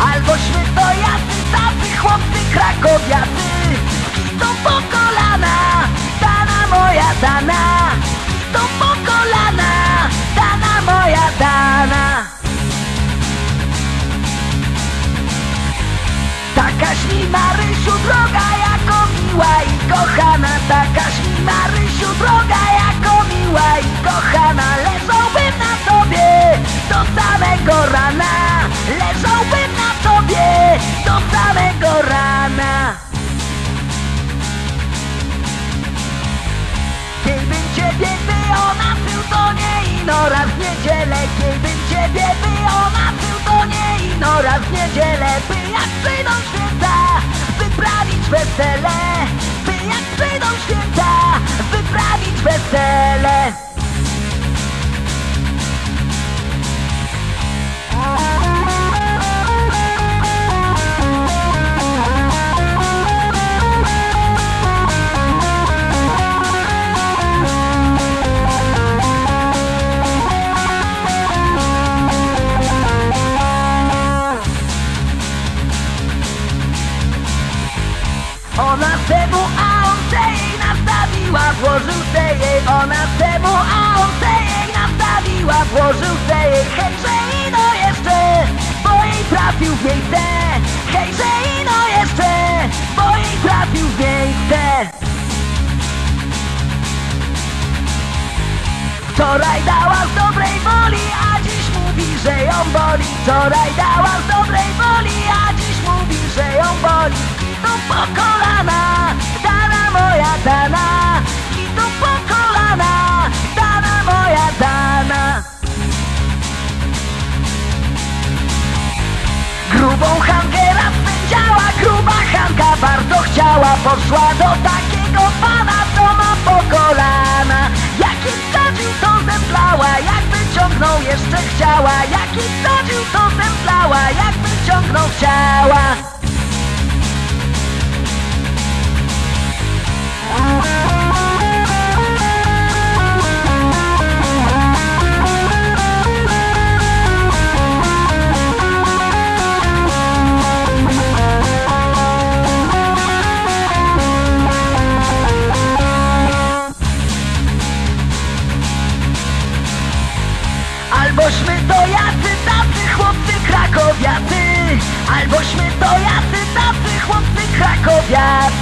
Albośmy to jacy tacy chłopcy krakowiacy Idą po kolana, dana moja dana! Idą po kolana, dana moja dana! Takaś mi Kiejbym ciebie wyonaczył to nie ino raz w niedzielę By jak przyjdą święta wyprawić wesele By jak przyjdą święta wyprawić wesele Ona temu, a on jej nastawiła, włożył se jej. Ona temu, a on jej nastawiła, włożył se jej. Hejże ino jeszcze, bo jej trafił w miejsce. Hejże ino jeszcze, bo jej trafił w miejsce. Wczoraj dała z dobrej woli, a dziś mówi, że ją boli. Wczoraj dała z dobrej woli, a Poszła do takiego pana, co ma po kolana. Jaki wsadził, to zemdlała, jakby ciągnął jeszcze chciała. Jaki wsadził, to zemdlała, jakby ciągnął chciała krakowiacy Albośmy